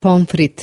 pomfrit.